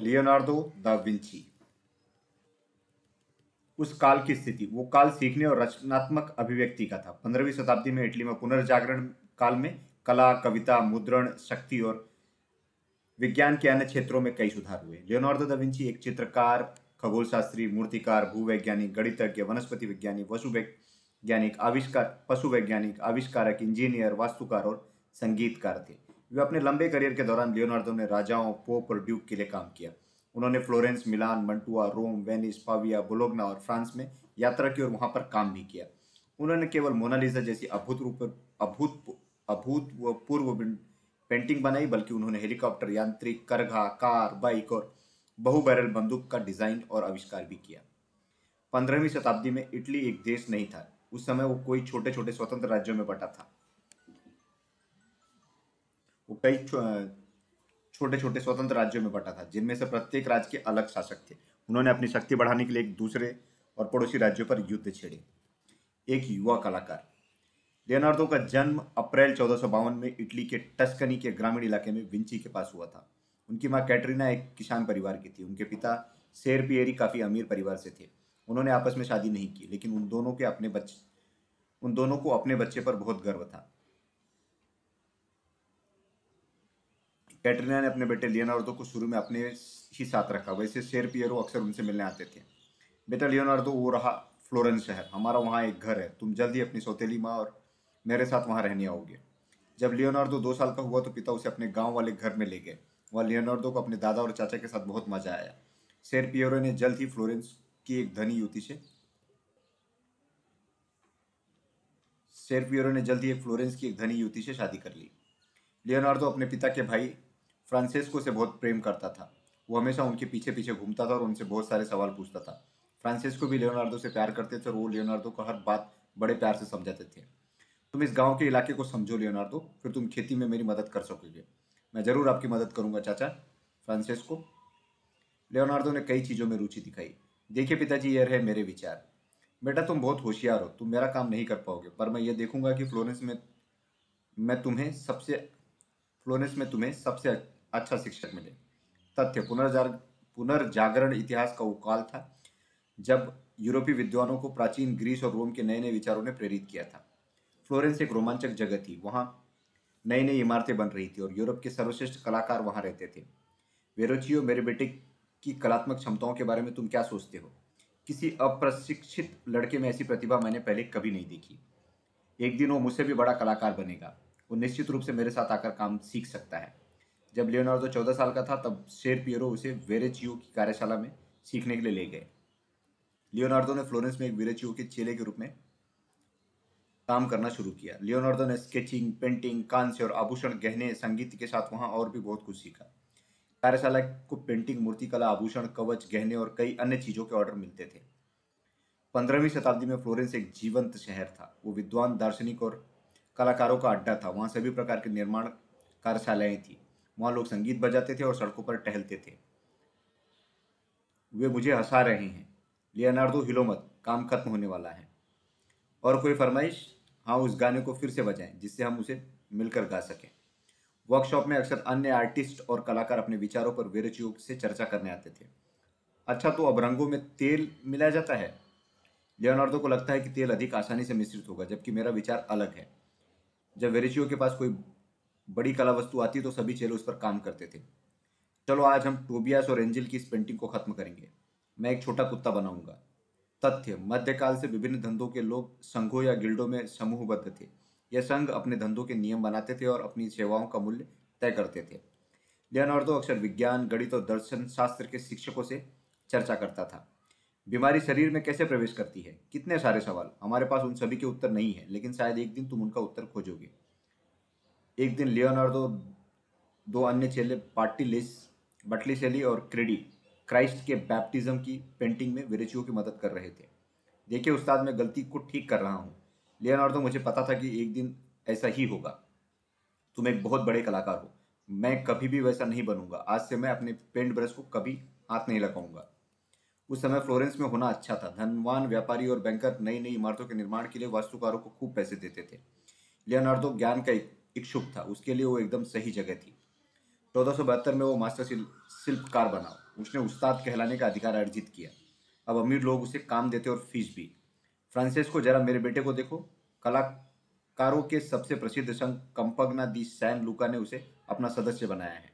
Leonardo da Vinci. उस काल की स्थिति, वो काल सीखने और रचनात्मक अभिव्यक्ति का था। पंद्रहवीं शताब्दी में इटली में पुनर्जागरण काल में कला, कविता, मुद्रण, शक्ति और विज्ञान के अन्य क्षेत्रों में कई सुधार हुए। लियोनार्डो दा विंची एक चित्रकार खगोल शास्त्री मूर्तिकार, भूवैज्ञानिक, गणितज्ञ, वनस्पति वैज्ञानिक वसु वैज्ञानिक आविष्कार पशु वैज्ञानिक आविष्कारक, इंजीनियर, वास्तुकार और संगीतकार थे। वे अपने लंबे करियर के दौरान लियोनार्डो ने राजाओं, पोप और ड्यूक के लिए काम किया। उन्होंने Florence, Milan, Mantua, Rome, Venice, Pavia, Bologna और फ्रांस में यात्रा की और वहाँ पर काम भी किया। उन्होंने केवल मोनालिसा जैसी अभूतपूर्व अभूत, अभूतपूर्व पेंटिंग बनाई, बल्कि उन्होंने हेलीकॉप्टर, यांत्रिक, करघा, कार, बाइक और बहु बैरल बंदूक का डिज़ाइन और आविष्कार भी किया। पंद्रहवीं शताब्दी में इटली एक देश नहीं था। उस समय वो कोई छोटे छोटे स्वतंत्र राज्यों में बटा था। वो कई छोटे छोटे स्वतंत्र राज्यों में बटा था, जिनमें से प्रत्येक राज्य के अलग शासक थे। उन्होंने अपनी शक्ति बढ़ाने के लिए एक दूसरे और पड़ोसी राज्यों पर युद्ध छेड़े। एक युवा कलाकार। लियोनार्डो का जन्म अप्रैल चौदह में इटली के टस्कनी के ग्रामीण इलाके में विंची के पास हुआ था। उनकी माँ कैटरीना एक किसान परिवार की थी। उनके पिता शेर पियरी काफ़ी अमीर परिवार से थे। उन्होंने आपस में शादी नहीं की, लेकिन उन दोनों के अपने बच्चे उन दोनों को अपने बच्चे पर बहुत गर्व था। कैटरीना ने अपने बेटे लियोनार्डो को शुरू में अपने ही साथ रखा वैसे शेर पियरो अक्सर उनसे मिलने आते थे। बेटा लियोनार्डो वो रहा फ्लोरेंस शहर। हमारा वहाँ एक घर है। तुम जल्दी अपनी सौतेली माँ और मेरे साथ वहाँ रहने आओगे। जब लियोनार्डो दो साल का हुआ तो पिता उसे अपने गाँव वाले घर में ले गए। वहाँ लियोनार्डो को अपने दादा और चाचा के साथ बहुत मज़ा आया। शेर पियरो ने जल्द ही फ्लोरेंस की एक धनी युवती से शेर पियरो ने जल्द ही एक फ्लोरेंस की एक धनी युवती से शादी कर ली। लियोनार्डो अपने पिता के भाई फ्रांसिस्को से बहुत प्रेम करता था। वो हमेशा उनके पीछे पीछे घूमता था और उनसे बहुत सारे सवाल पूछता था। फ्रांसिस्को भी लियोनार्डो से प्यार करते थे और वो लियोनार्डो को हर बात बड़े प्यार से समझाते थे। तुम इस गाँव के इलाके को समझो लियोनार्डो फिर तुम खेती में मेरी मदद कर सकोगे। मैं ज़रूर आपकी मदद करूँगा, चाचा। फ्रांसिस्को। लियोनार्डो ने कई चीज़ों में रुचि दिखाई। देखिए पिताजी यह रहे मेरे विचार। बेटा, तुम बहुत होशियार हो। तुम मेरा काम नहीं कर पाओगे, पर मैं ये देखूँगा कि फ्लोरेंस में मैं तुम्हें सबसे, फ्लोरेंस में तुम्हें सबसे अच्छा शिक्षक मिले। तथ्य पुनर्जाग पुनर्जागरण इतिहास का वो काल था, जब यूरोपीय विद्वानों को प्राचीन ग्रीस और रोम के नए नए विचारों ने प्रेरित किया था। फ्लोरेंस एक रोमांचक जगह थी, वहाँ नई नई इमारतें बन रही थी और यूरोप के सर्वश्रेष्ठ कलाकार वहाँ रहते थे। वेरोचियो मेरे बेटे की कलात्मक क्षमताओं के बारे में तुम क्या सोचते हो? किसी अप्रशिक्षित लड़के में ऐसी प्रतिभा मैंने पहले कभी नहीं देखी। एक दिन वो मुझसे भी बड़ा कलाकार बनेगा। वो निश्चित रूप से मेरे साथ आकर काम सीख सकता है। जब लियोनार्डो चौदह साल का था, तब शेर पियरो उसे वेरेचियो की कार्यशाला में सीखने के लिए ले गए। लियोनार्डो ने फ्लोरेंस में एक वेरेचियो के चेले के रूप में काम करना शुरू किया। लियोनार्डो ने स्केचिंग, पेंटिंग, कांस्य और आभूषण, गहने, संगीत के साथ वहाँ और भी बहुत कुछ सीखा। कार्यशाला को पेंटिंग, मूर्तिकला, आभूषण, कवच, गहने और कई अन्य चीज़ों के ऑर्डर मिलते थे। पंद्रहवीं शताब्दी में फ्लोरेंस एक जीवंत शहर था। वो विद्वान, दार्शनिक और कलाकारों का अड्डा था। वहाँ सभी प्रकार के निर्माण कार्यशालाएँ थी। वहाँ लोग संगीत बजाते थे और सड़कों पर टहलते थे। वे मुझे हंसा रहे हैं। लियोनार्डो हिलो मत, काम खत्म होने वाला है। और कोई फरमाइश? हाँ उस गाने को फिर से बजाएँ, जिससे हम उसे मिलकर गा सकें। वर्कशॉप में अक्सर अन्य आर्टिस्ट और कलाकार अपने विचारों पर वेरचयोग से चर्चा करने आते थे। अच्छा तो अब रंगों में तेल मिलाया जाता है? लियोनार्डो को लगता है कि तेल अधिक आसानी से मिश्रित होगा, जबकि मेरा विचार अलग है। जब वेरेचियो के पास कोई बड़ी कला वस्तु आती तो सभी चेले उस पर काम करते थे। चलो आज हम टोबियास और एंजिल की इस पेंटिंग को खत्म करेंगे। मैं एक छोटा कुत्ता बनाऊँगा। तथ्य, मध्यकाल से विभिन्न धंधों के लोग संघों या गिल्डों में समूहबद्ध थे। यह संघ अपने धंधों के नियम बनाते थे और अपनी सेवाओं का मूल्य तय करते थे। लियोनार्डो अक्सर विज्ञान, गणित और दर्शन शास्त्र के शिक्षकों से चर्चा करता था। बीमारी शरीर में कैसे प्रवेश करती है? कितने सारे सवाल? हमारे पास उन सभी के उत्तर नहीं है, लेकिन शायद एक दिन तुम उनका उत्तर खोजोगे। एक दिन लियोनार्डो दो अन्य चेले पार्टीलिस, बटलीसेली और क्रेडी, क्राइस्ट के बैप्टिज्म की पेंटिंग में विरेचियों की मदद कर रहे थे। देखिए उस्ताद, मैं गलती को ठीक कर रहा हूँ। लियोनार्डो मुझे पता था कि एक दिन ऐसा ही होगा। तुम एक बहुत बड़े कलाकार हो। मैं कभी भी वैसा नहीं बनूँगा। आज से मैं अपने पेंट ब्रश को कभी हाथ नहीं लगाऊँगा। उस समय फ्लोरेंस में होना अच्छा था। धनवान, व्यापारी और बैंकर नई नई इमारतों के निर्माण के लिए वास्तुकारों को खूब पैसे देते थे। लियोनार्डो ज्ञान का इच्छुक था। उसके लिए वो एकदम सही जगह थी। चौदह सौ बहत्तर में वो मास्टर शिल्पकार बना। उसने उस्ताद कहलाने का अधिकार अर्जित किया। अब अमीर लोग उसे काम देते और फ़ीस भी। फ्रांसिस को जरा मेरे बेटे को देखो। कलाकारों के सबसे प्रसिद्ध संघ कंपगना दी सैन लुका ने उसे अपना सदस्य बनाया है।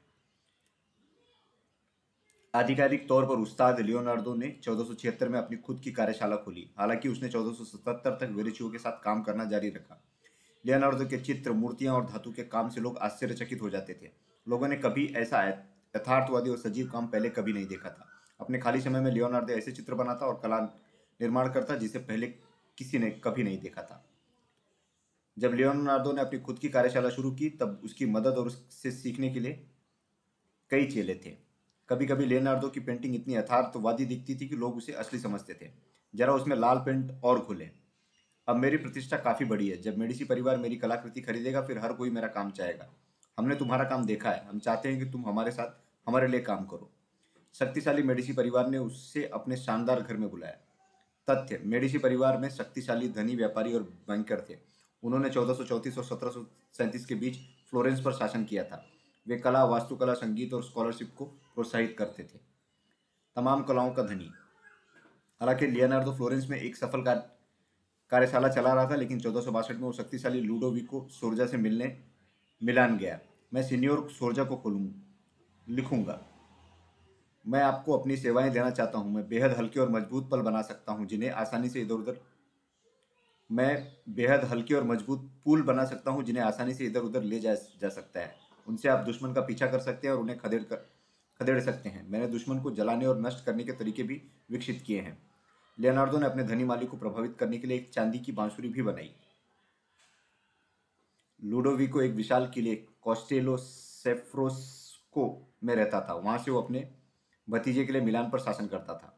आधिकारिक तौर पर उस्ताद लियोनार्डो ने चौदह में अपनी खुद की कार्यशाला खोली। हालाँकि उसने चौदह तक वेरेचियो के साथ काम करना जारी रखा। लियोनार्डो के चित्र, मूर्तियाँ और धातु के काम से लोग आश्चर्यचकित हो जाते थे। लोगों ने कभी ऐसा यथार्थवादी और सजीव काम पहले कभी नहीं देखा था। अपने खाली समय में लियोनार्डो ऐसे चित्र बनाता और कला निर्माण करता जिसे पहले किसी ने कभी नहीं देखा था। जब लियोनार्डो ने अपनी खुद की कार्यशाला शुरू की, तब उसकी मदद और उससे सीखने के लिए कई चेले थे। कभी कभी लियोनार्डो की पेंटिंग इतनी यथार्थवादी दिखती थी कि लोग उसे असली समझते थे। जरा उसमें लाल पेंट और खुले अब मेरी प्रतिष्ठा काफ़ी बड़ी है। जब मेडिसी परिवार मेरी कलाकृति खरीदेगा, फिर हर कोई मेरा काम चाहेगा। हमने तुम्हारा काम देखा है। हम चाहते हैं कि तुम हमारे साथ, हमारे लिए काम करो। शक्तिशाली मेडिसी परिवार ने उससे अपने शानदार घर में बुलाया। तथ्य, मेडिसी परिवार में शक्तिशाली धनी व्यापारी और बैंकर थे। उन्होंने चौदह और सत्रह सौ सैंतीस के बीच फ्लोरेंस पर शासन किया था। वे कला, वास्तुकला, संगीत और स्कॉलरशिप को प्रोत्साहित करते थे। तमाम कलाओं का धनी। हालाँकि लियोनार्डो फ्लोरेंस में एक सफल कार्यशाला चला रहा था, लेकिन चौदह में वो शक्तिशाली लूडोविको सोर्जा से मिलने, मिलान गया। मैं सीनियर सोर्जा को खोलूँ, लिखूँगा। मैं आपको अपनी सेवाएँ देना चाहता हूँ, मैं बेहद हल्के और मज़बूत पल बना सकता हूँ, जिन्हें आसानी से इधर उधर मैं बेहद हल्के और मज़बूत पुल बना सकता हूँ, जिन्हें आसानी से इधर उधर ले जा जा सकता है। उनसे आप दुश्मन का पीछा कर सकते हैं और उन्हें खदेड़ कर, खदेड़ सकते हैं। मैंने दुश्मन को जलाने और नष्ट करने के तरीके भी विकसित किए हैं। लियोनार्डो ने अपने धनी मालिक को प्रभावित करने के लिए एक चांदी की बांसुरी भी बनाई। लूडोविको एक विशाल किले कॉस्टेलो सेफ्रोस्को में रहता था। वहाँ से वो अपने भतीजे के लिए मिलान पर शासन करता था।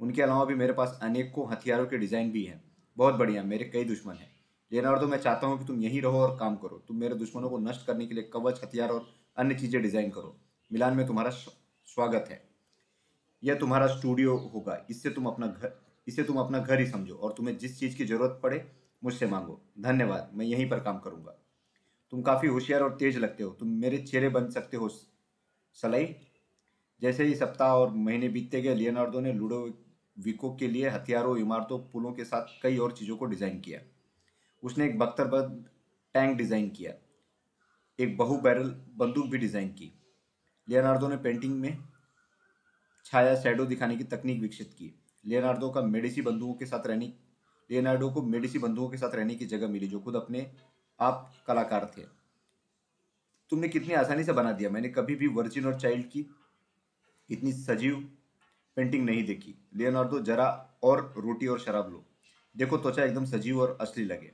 उनके अलावा भी मेरे पास अनेकों हथियारों के डिज़ाइन भी हैं। बहुत बढ़िया, मेरे कई दुश्मन हैं। लियोनार्डो मैं चाहता हूँ कि तुम यहीं रहो और काम करो। तुम मेरे दुश्मनों को नष्ट करने के लिए कवच, हथियार और अन्य चीज़ें डिज़ाइन करो। मिलान में तुम्हारा स्वागत है। यह तुम्हारा स्टूडियो होगा। इससे तुम अपना घर इसे तुम अपना घर ही समझो और तुम्हें जिस चीज़ की ज़रूरत पड़े मुझसे मांगो। धन्यवाद, मैं यहीं पर काम करूँगा। तुम काफ़ी होशियार और तेज लगते हो। तुम मेरे चेहरे बन सकते हो, सलाई। जैसे ही सप्ताह और महीने बीतते गए, लियोनार्डो ने लूडो विको के लिए हथियारों, इमारतों, पुलों के साथ कई और चीज़ों को डिज़ाइन किया। उसने एक बख्तरबंद टैंक डिज़ाइन किया। एक बहु बैरल बंदूक भी डिज़ाइन की। लियोनार्डो ने पेंटिंग में छाया शैडो दिखाने की तकनीक विकसित की। लियोनार्डो का मेडिसी बंधुओं के साथ रहने लियोनार्डो को मेडिसी बंधुओं के साथ रहने की जगह मिली, जो खुद अपने आप कलाकार थे। तुमने कितनी आसानी से बना दिया। मैंने कभी भी वर्जिन और चाइल्ड की इतनी सजीव पेंटिंग नहीं देखी। लियोनार्डो, जरा और रोटी और शराब लो। देखो, त्वचा एकदम सजीव और असली लगे।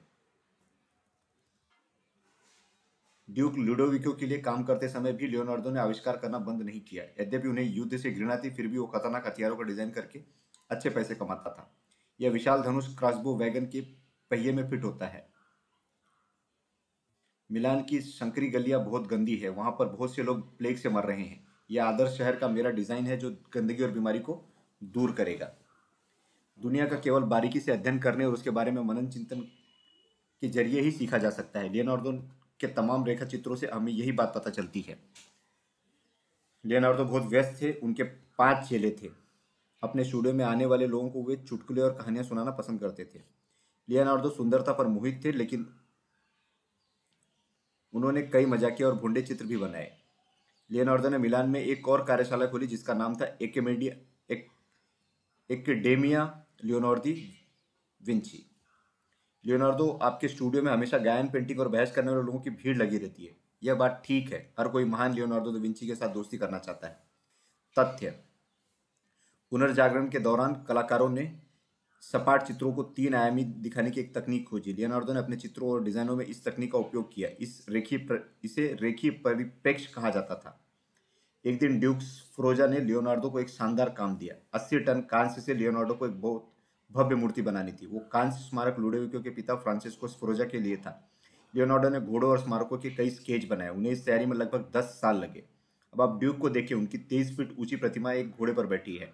ड्यूक लुडोविको के लिए काम करते समय भी लियोनार्डो ने आविष्कार करना बंद नहीं किया। यद्यपि उन्हें युद्ध से घृणा थी, फिर भी वो खतरनाक हथियारों का डिज़ाइन करके अच्छे पैसे कमाता था। यह विशाल धनुष क्रॉसबो वैगन के पहिए में फिट होता है। मिलान की संकरी गलियाँ बहुत गंदी है। वहाँ पर बहुत से लोग प्लेग से मर रहे हैं। यह आदर्श शहर का मेरा डिज़ाइन है जो गंदगी और बीमारी को दूर करेगा। दुनिया का केवल बारीकी से अध्ययन करने और उसके बारे में मनन चिंतन के ज़रिए ही सीखा जा सकता है। लियोनार्डो के तमाम रेखा चित्रों से हमें यही बात पता चलती है। लियोनार्डो बहुत व्यस्त थे, उनके पाँच चेले थे। अपने स्टूडियो में आने वाले लोगों को वे चुटकुले और कहानियाँ सुनाना पसंद करते थे। लियोनार्डो सुंदरता पर मोहित थे, लेकिन उन्होंने कई मजाकिया और भुंडे चित्र भी बनाए। लियोनार्डो ने मिलान में एक और कार्यशाला खोली, जिसका नाम था एक, एकेडेमिया लियोनार्दी विंची। लियोनार्डो आपके स्टूडियो में हमेशा गायन पेंटिंग और बहस करने वाले लोगों की भीड़ लगी रहती है। यह बात ठीक है, हर कोई महान लियोनार्डो विंची के साथ दोस्ती करना चाहता है। तथ्य पुनर्जागरण के दौरान कलाकारों ने सपाट चित्रों को तीन आयामी दिखाने की एक तकनीक खोजी। लियोनार्डो ने अपने चित्रों और डिजाइनों में इस तकनीक का उपयोग किया। इस रेखीय इसे रेखीय परिप्रेक्ष्य कहा जाता था। एक दिन ड्यूक्स फ्रोजा ने लियोनार्डो को एक शानदार काम दिया। अस्सी टन कांस्य से लियोनार्डो को एक बहुत भव्य मूर्ति बनानी थी। वो कांस्य स्मारक लुडोविको के पिता फ्रांसिस्को फ्रोजा के लिए था। लियोनार्डो ने घोड़ों और स्मारकों के कई स्केच बनाए। उन्हें इस तैयारी में लगभग दस साल लगे। अब आप ड्यूक को देखिए, उनकी तेईस फीट ऊँची प्रतिमा एक घोड़े पर बैठी है।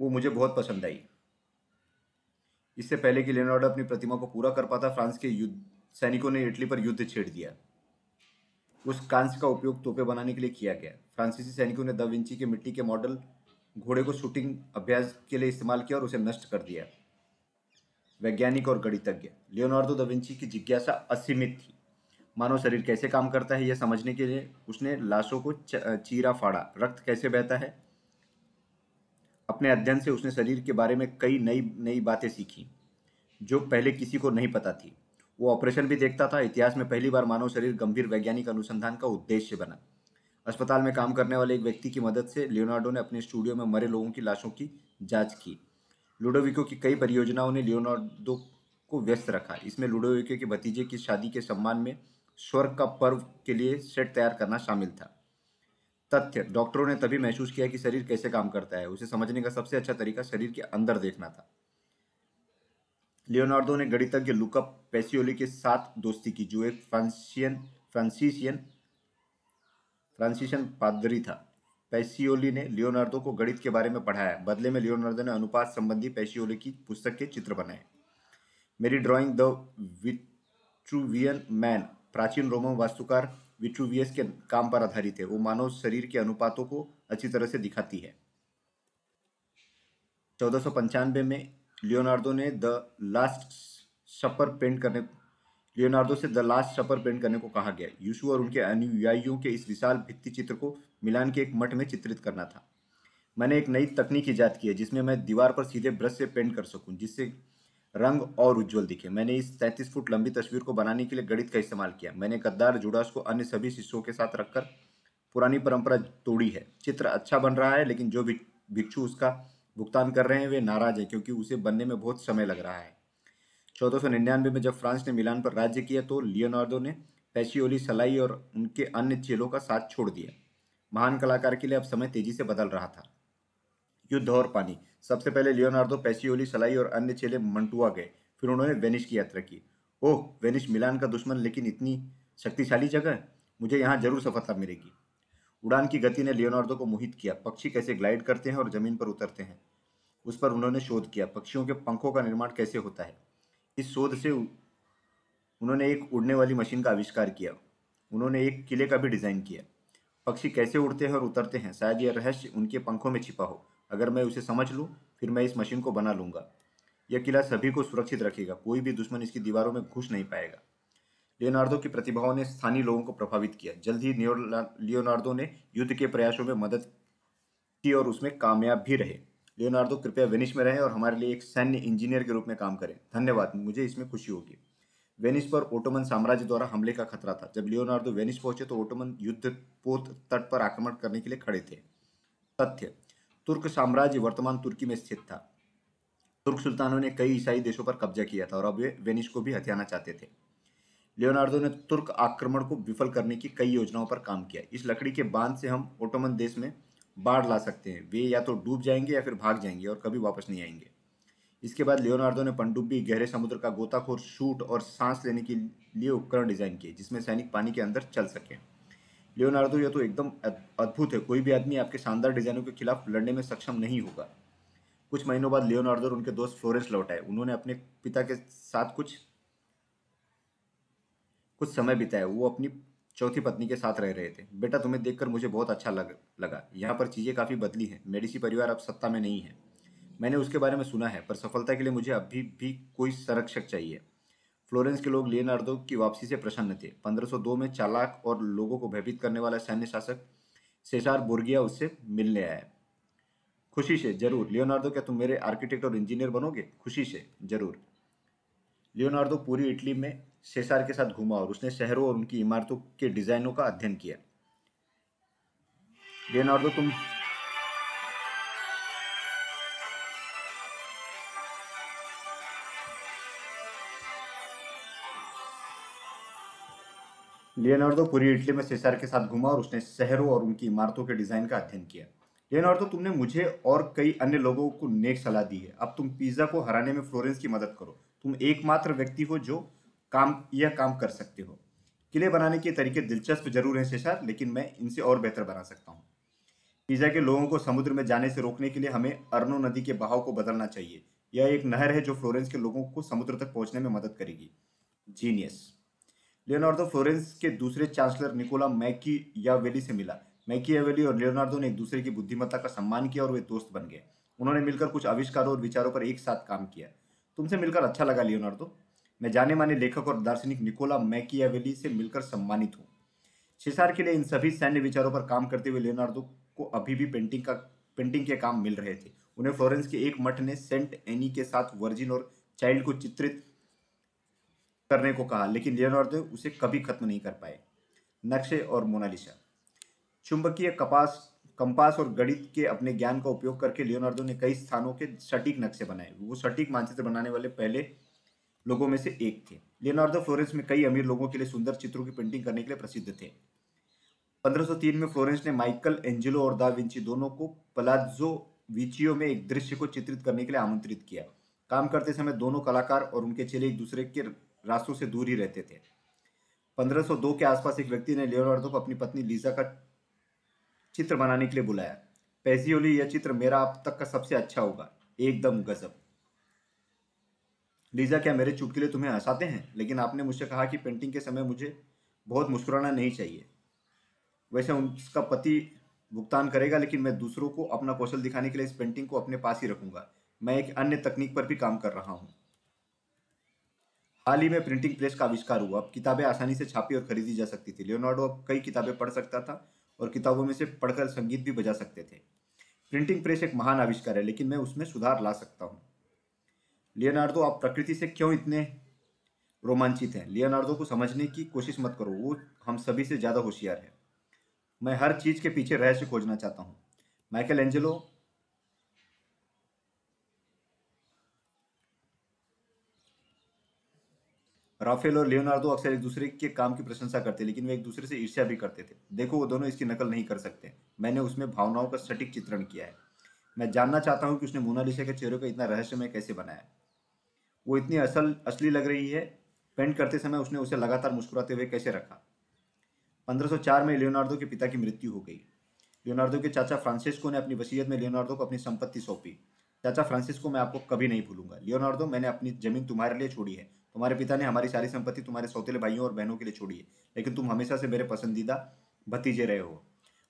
वो मुझे बहुत पसंद आई। इससे पहले कि लियोनार्डो अपनी प्रतिमा को पूरा कर पाता, फ्रांस के युद्ध, सैनिकों ने इटली पर युद्ध छेड़ दिया। उस कांस्य का उपयोग तोपे बनाने के लिए किया गया। फ्रांसीसी सैनिकों ने द विंची के मिट्टी के मॉडल, घोड़े को शूटिंग अभ्यास के लिए इस्तेमाल किया और उसे नष्ट कर दिया। वैज्ञानिक और गणितज्ञ। लियोनार्डो द विंची की जिज्ञासा असीमित थी। मानव शरीर कैसे काम करता है यह समझने के लिए उसने लाशों को चीरा फाड़ा। रक्त कैसे बहता है? अपने अध्ययन से उसने शरीर के बारे में कई नई नई बातें सीखी, जो पहले किसी को नहीं पता थी। वो ऑपरेशन भी देखता था, इतिहास में पहली बार मानव शरीर गंभीर वैज्ञानिक अनुसंधान का उद्देश्य बना। अस्पताल में काम करने वाले एक व्यक्ति की मदद से लियोनार्डो ने अपने स्टूडियो में मरे लोगों की लाशों की जाँच की। लुडोविको की कई परियोजनाओं ने लियोनार्डो को व्यस्त रखा। इसमें लुडोविको के भतीजे की शादी के सम्मान में स्वर्ग का पर्व के लिए सेट तैयार करना शामिल था। तथ्य। डॉक्टरों ने तभी महसूस किया कि शरीर कैसे काम करता है। उसे समझने का सबसे अच्छा तरीका शरीर के अंदर देखना था। लियोनार्डो ने गणितज्ञ लुका पेसियोली के साथ दोस्ती की, जो एक फ्रांसियन फ्रांसीसियन फ्रांसीसियन पादरी था। पैसियोली ने लियोनार्डो को गणित के बारे में पढ़ाया। बदले में लियोनार्डो ने अनुपात संबंधी पैसियोली की पुस्तक के चित्र बनाए। मेरी ड्राइंग द विट्रूवियन मैन, प्राचीन रोमन वास्तुकार विट्रूवियस के काम पर आधारित है। वो मानव शरीर के अनुपातों को अच्छी तरह से दिखाती है। चौदह में लियोनार्डो ने द लास्ट सपर पेंट करने लियोनार्डो से द लास्ट सपर पेंट करने को कहा गया। यीशु और उनके अनुयायियों के इस विशाल भित्ति चित्र को मिलान के एक मठ में चित्रित करना था। मैंने एक नई तकनीक ईजाद की है, जिसमें मैं दीवार पर सीधे ब्रश से पेंट कर सकूँ, जिससे रंग और उज्जवल दिखे। मैंने इस तैंतीस फुट लंबी तस्वीर को बनाने के लिए गणित का इस्तेमाल किया। मैंने गद्दार, जुड़ास को अन्य सभी शिष्यों के साथ रखकर पुरानी परंपरा तोड़ी है। चित्र अच्छा बन रहा है, लेकिन जो भिक्षु उसका भुगतान कर रहे हैं, वे नाराज़ हैं, क्योंकि उसे बनने में बहुत समय लग रहा है। चौदह सौ निन्यानवे में जब फ्रांस ने मिलान पर राज्य किया तो लियोनार्डो ने पैसियोली सलाई और उनके अन्य चेलों का साथ छोड़ दिया। महान कलाकार के लिए अब समय तेज़ी से बदल रहा था। युद्ध और पानी। सबसे पहले लियोनार्डो पैसियोली, सलाई और अन्य चेले मंटुआ गए। फिर उन्होंने वेनिश की यात्रा की। ओह, वेनिश मिलान का दुश्मन लेकिन इतनी शक्तिशाली जगह? मुझे यहाँ ज़रूर सफलता मिलेगी। उड़ान की गति ने लियोनार्डो को मोहित किया। पक्षी कैसे ग्लाइड करते हैं और ज़मीन पर उतरते हैं? उस पर उन्होंने शोध किया। पक्षियों के पंखों का निर्माण कैसे होता है? इस शोध से उन्होंने एक उड़ने वाली मशीन का आविष्कार किया। उन्होंने एक किले का भी डिज़ाइन किया। पक्षी कैसे उड़ते हैं और उतरते हैं? शायद यह रहस्य उनके पंखों में छिपा हो। अगर मैं उसे समझ लूँ, फिर मैं इस मशीन को बना लूँगा। यह किला सभी को सुरक्षित रखेगा, कोई भी दुश्मन इसकी दीवारों में घुस नहीं पाएगा। लियोनार्डो की प्रतिभाओं ने स्थानीय लोगों को प्रभावित किया। जल्द ही लियोनार्डो ने युद्ध के प्रयासों में मदद की और उसमें कामयाब भी रहे। लियोनार्डो कृपया वेनिस में रहें और हमारे लिए एक सैन्य इंजीनियर के रूप में काम करें। धन्यवाद, मुझे इसमें खुशी होगी। वेनिस पर ओटोमन साम्राज्य द्वारा हमले का खतरा था। जब लियोनार्डो वेनिस पहुँचे तो ओटोमन युद्ध पोत तट पर आक्रमण करने के लिए खड़े थे। तथ्य तुर्क साम्राज्य वर्तमान तुर्की में स्थित था। तुर्क सुल्तानों ने कई ईसाई देशों पर कब्जा किया था और अब वे वेनिस को भी हथियाना चाहते थे। लियोनार्डो ने तुर्क आक्रमण को विफल करने की कई योजनाओं पर काम किया। इस लकड़ी के बाँध से हम ओटोमन देश में बाढ़ ला सकते हैं। वे या तो डूब जाएँगे या फिर भाग जाएँगे और कभी वापस नहीं आएँगे। इसके बाद लियोनार्डो ने पनडुब्बी, गहरे समुद्र का गोताखोर, शूट और सांस लेने के लिए उपकरण डिज़ाइन किए, जिसमें सैनिक पानी के अंदर चल सके। लियोनार्डो यह तो एकदम अद्भुत है। कोई भी आदमी आपके शानदार डिजाइनों के खिलाफ लड़ने में सक्षम नहीं होगा। कुछ महीनों बाद लियोनार्डो और उनके दोस्त फ्लोरेंस लौट आए। उन्होंने अपने पिता के साथ कुछ कुछ समय बिताया। वो अपनी चौथी पत्नी के साथ रह रहे थे। बेटा, तुम्हें देखकर मुझे बहुत अच्छा लग, लगा। यहाँ पर चीज़ें काफ़ी बदली हैं। मेडिसी परिवार अब सत्ता में नहीं है। मैंने उसके बारे में सुना है, पर सफलता के लिए मुझे अभी भी कोई संरक्षक चाहिए। फ्लोरेंस के लोग लियोनार्डो की वापसी से प्रसन्न थे। 1502 में चालाक और लोगों को भयभीत करने वाला सैन्य शासक सेसार बोर्गिया उससे मिलने आया खुशी से, ज़रूर। लियोनार्डो, क्या तुम मेरे आर्किटेक्ट और इंजीनियर बनोगे? खुशी से, ज़रूर। लियोनार्डो पूरी इटली में सेसार के साथ घूमा और उसने शहरों और उनकी इमारतों के डिजाइनों का अध्ययन किया। लियोनार्डो, तुम लियोनार्डो पूरी इटली में सेसार के साथ घूमा और उसने शहरों और उनकी इमारतों के डिज़ाइन का अध्ययन किया। लियोनार्डो, तुमने मुझे और कई अन्य लोगों को नेक सलाह दी है। अब तुम पिज्जा को हराने में फ्लोरेंस की मदद करो। तुम एकमात्र व्यक्ति हो जो काम, यह काम कर सकते हो। किले बनाने के तरीके दिलचस्प ज़रूर हैं शेषार लेकिन मैं इनसे और बेहतर बना सकता हूँ। पिज्जा के लोगों को समुद्र में जाने से रोकने के लिए हमें अर्नो नदी के बहाव को बदलना चाहिए। यह एक नहर है जो फ्लोरेंस के लोगों को समुद्र तक पहुँचने में मदद करेगी। जीनियस। लियोनार्डो फ्लोरेंस के दूसरे चांसलर निकोला मैकी यावेली से मिला। मैकी यावेली और लियोनार्डो ने एक दूसरे की बुद्धिमत्ता का सम्मान किया और वे दोस्त बन गए। उन्होंने मिलकर कुछ आविष्कारों और विचारों पर एक साथ काम किया। तुमसे मिलकर अच्छा लगा लियोनार्डो मैं जाने माने लेखक और दार्शनिक निकोला मैकियावेली से मिलकर सम्मानित हूँ। शिसार के लिए इन सभी सैन्य विचारों पर काम करते हुए लियोनार्डो को अभी भी पेंटिंग का, पेंटिंग के काम मिल रहे थे। उन्हें फ्लोरेंस के एक मठ ने सेंट एनी के साथ वर्जिन और चाइल्ड को चित्रित करने को कहा, लेकिन लियोनार्डो उसे कभी खत्म नहीं कर पाए। नक्शे और मोनालिसा। चुंबकीय कपास, कंपास और गणित के अपने ज्ञान का उपयोग करके लियोनार्डो ने कई स्थानों के सटीक नक्शे बनाए। वो सटीक मानचित्र बनाने वाले पहले लोगों में से एक थे। लियोनार्डो फ्लोरेंस में कई अमीर लोगों के लिए सुंदर चित्रों की पेंटिंग करने के लिए प्रसिद्ध थे। 1503 में फ्लोरेंस ने माइकल, एंजेलो और दा विंची दोनों को पलाजो विचियो में एक दृश्य को चित्रित करने के लिए आमंत्रित किया। काम करते समय दोनों कलाकार और उनके चेले एक दूसरे के रास्तों से दूर ही रहते थे। 1502 के आसपास एक व्यक्ति ने लियोनार्डो को अपनी पत्नी लीजा का चित्र बनाने के लिए बुलाया। पैसियोली यह चित्र मेरा अब तक का सबसे अच्छा होगा। एकदम गजब। लीजा क्या मेरे चुटकुले तुम्हें हंसाते हैं? लेकिन आपने मुझसे कहा कि पेंटिंग के समय मुझे बहुत मुस्कुराना नहीं चाहिए। वैसे उसका पति भुगतान करेगा, लेकिन मैं दूसरों को अपना कौशल दिखाने के लिए इस पेंटिंग को अपने पास ही रखूँगा। मैं एक अन्य तकनीक पर भी काम कर रहा हूँ। हाल ही में प्रिंटिंग प्रेस का आविष्कार हुआ। अब किताबें आसानी से छापी और खरीदी जा सकती थी। लियोनार्डो अब कई किताबें पढ़ सकता था और किताबों में से पढ़कर संगीत भी बजा सकते थे। प्रिंटिंग प्रेस एक महान आविष्कार है, लेकिन मैं उसमें सुधार ला सकता हूँ। लियोनार्डो, आप प्रकृति से क्यों इतने रोमांचित हैं? लियोनार्डो को समझने की कोशिश मत करो। वो हम सभी से ज़्यादा होशियार है। मैं हर चीज़ के पीछे रहस्य खोजना चाहता हूँ। माइकल एंजेलो राफेल और लियोनार्डो अक्सर एक दूसरे के काम की प्रशंसा करते लेकिन वे एक दूसरे से ईर्ष्या भी करते थे। देखो, वो दोनों इसकी नकल नहीं कर सकते। मैंने उसमें भावनाओं का सटीक चित्रण किया है। मैं जानना चाहता हूँ कि उसने मोनालिसा के चेहरे को इतना रहस्यमय कैसे बनाया वो इतनी असल, असली लग रही है, पेंट करते समय उसने उसे लगातार मुस्कुराते हुए कैसे रखा? 1504 में लियोनार्डो के पिता की मृत्यु हो गई। लियोनार्डो के चाचा फ्रांसिस्को ने अपनी वसीयत में लियोनार्डो को अपनी संपत्ति सौंपी। चाचा फ्रांसिस्को, मैं आपको कभी नहीं भूलूँगा। लियोनार्डो मैंने अपनी ज़मीन तुम्हारे लिए छोड़ी है। तुम्हारे पिता ने हमारी सारी संपत्ति तुम्हारे सौतेले भाइयों और बहनों के लिए छोड़ी है, लेकिन तुम हमेशा से मेरे पसंदीदा भतीजे रहे हो।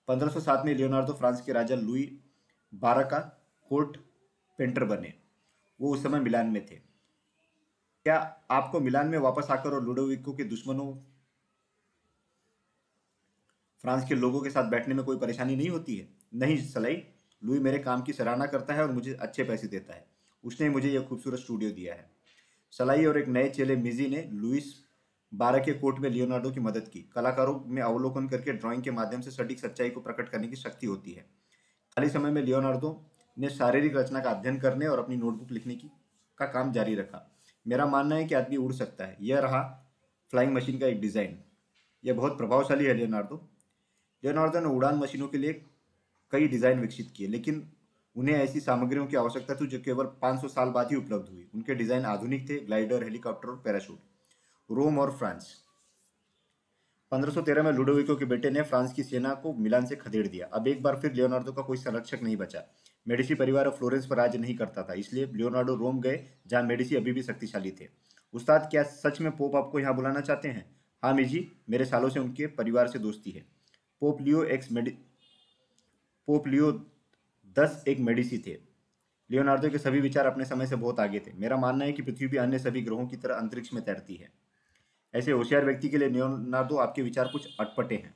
1507 में लियोनार्डो फ्रांस के राजा लुई बारह का कोर्ट पेंटर बने। वो उस समय मिलान में थे। क्या आपको मिलान में वापस आकर और लुडोविको के दुश्मनों, फ्रांस के लोगों के साथ बैठने में कोई परेशानी नहीं होती है? नहीं, सलाई, लुई मेरे काम की सराहना करता है और मुझे अच्छे पैसे देता है। उसने मुझे यह खूबसूरत स्टूडियो दिया है। सलाई और एक नए चेले मिजी ने लुइस बारह के कोर्ट में लियोनार्डो की मदद की। कलाकारों में अवलोकन करके ड्राइंग के माध्यम से सटीक सच्चाई को प्रकट करने की शक्ति होती है। खाली समय में लियोनार्डो ने शारीरिक रचना का अध्ययन करने और अपनी नोटबुक लिखने की का काम जारी रखा। मेरा मानना है कि आदमी उड़ सकता है। यह रहा फ्लाइंग मशीन का एक डिज़ाइन। यह बहुत प्रभावशाली है लियोनार्डो। लियोनार्डो ने उड़ान मशीनों के लिए कई डिज़ाइन विकसित किए, लेकिन उन्हें ऐसी सामग्रियों की आवश्यकता थी जो केवल 500 साल बाद ही उपलब्ध हुई। उनके डिज़ाइन आधुनिक थे, ग्लाइडर, हेलीकॉप्टर और पैराशूट। रोम और फ्रांस। 1513 में लुडोविको के बेटे ने फ्रांस की सेना को मिलान से खदेड़ दिया। अब एक बार फिर लियोनार्डो का कोई संरक्षक नहीं बचा। मेडिसी परिवार फ्लोरेंस पर राज्य नहीं करता था, इसलिए लियोनार्डो रोम गए, जहाँ मेडिसी अभी भी शक्तिशाली थे। उस्ताद, क्या सच में पोप आपको यहाँ बुलाना चाहते हैं? हाँ मिजी, मेरे सालों से उनके परिवार से दोस्ती है। पोप लियो एक्स मेडि, पोप लियो दस एक मेडिसी थे। लियोनार्डो के सभी विचार अपने समय से बहुत आगे थे। मेरा मानना है कि पृथ्वी भी अन्य सभी ग्रहों की तरह अंतरिक्ष में तैरती है। ऐसे होशियार व्यक्ति के लिए लियोनार्डो आपके विचार कुछ अटपटे हैं।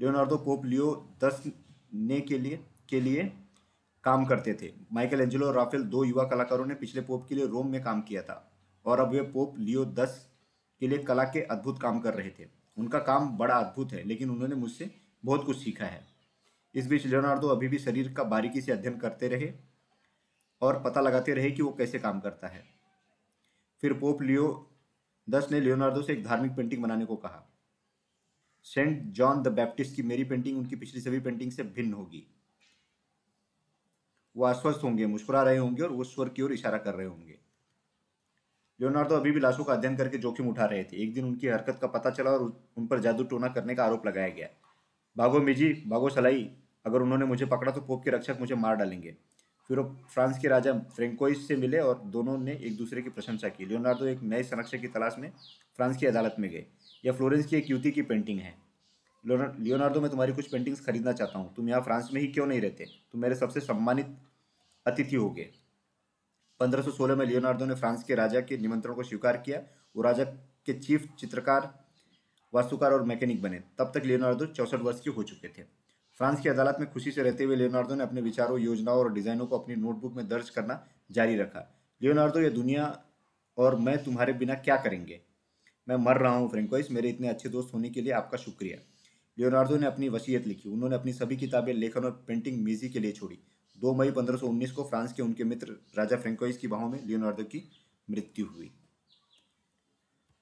लियोनार्डो पोप लियो दस ने के लिए के लिए काम करते थे। माइकल एंजेलो और राफेल दो युवा कलाकारों ने पिछले पोप के लिए रोम में काम किया था और अब वे पोप लियो दस के लिए कला के अद्भुत काम कर रहे थे। उनका काम बड़ा अद्भुत है, लेकिन उन्होंने मुझसे बहुत कुछ सीखा है। इस बीच लियोनार्डो अभी भी शरीर का बारीकी से अध्ययन करते रहे और पता लगाते रहे कि वो कैसे काम करता है। फिर पोप लियो दस ने लियोनार्डो से एक धार्मिक पेंटिंग बनाने को कहा। सेंट जॉन द बैप्टिस्ट की मेरी पेंटिंग उनकी पिछली सभी पेंटिंग से भिन्न होगी। वो आश्वस्त होंगे, मुस्कुरा रहे होंगे और वो स्वर की ओर इशारा कर रहे होंगे। लियोनार्डो अभी भी लाशों का अध्ययन करके जोखिम उठा रहे थे। एक दिन उनकी हरकत का पता चला और उन पर जादू टोना करने का आरोप लगाया गया। भागो मिजी, भागो सलाई अगर उन्होंने मुझे पकड़ा तो पोप के रक्षक मुझे मार डालेंगे। फिर वो फ्रांस के राजा फ्रेंकोइस से मिले और दोनों ने एक दूसरे की प्रशंसा की। लियोनार्डो एक नए संरक्षक की तलाश में फ्रांस की अदालत में गए। यह फ्लोरेंस की एक युवती की पेंटिंग है। लियोनार्डो, मैं तुम्हारी कुछ पेंटिंग्स खरीदना चाहता हूँ। तुम यहाँ फ्रांस में ही क्यों नहीं रहते? तुम मेरे सबसे सम्मानित अतिथि हो गए। 1516 में लियोनार्डो ने फ्रांस के राजा के निमंत्रण को स्वीकार किया। वो राजा के चीफ चित्रकार, वास्तुकार और मैकेनिक बने। तब तक लियोनार्डो चौसठ वर्ष के हो चुके थे। फ्रांस की अदालत में खुशी से रहते हुए लियोनार्डो ने अपने विचारों, योजनाओं और डिजाइनों को अपनी नोटबुक में दर्ज करना जारी रखा। लियोनार्डो ये दुनिया और मैं तुम्हारे बिना क्या करेंगे? मैं मर रहा हूँ, फ्रेंकोइस। मेरे इतने अच्छे दोस्त होने के लिए आपका शुक्रिया। लियोनार्डो ने अपनी वसीयत लिखी। उन्होंने अपनी सभी किताबें, लेखन और पेंटिंग मीजी के लिए छोड़ी। दो मई 1519 को फ्रांस के उनके मित्र राजा फ्रेंकोइस की बाहों में लियोनार्डो की मृत्यु हुई।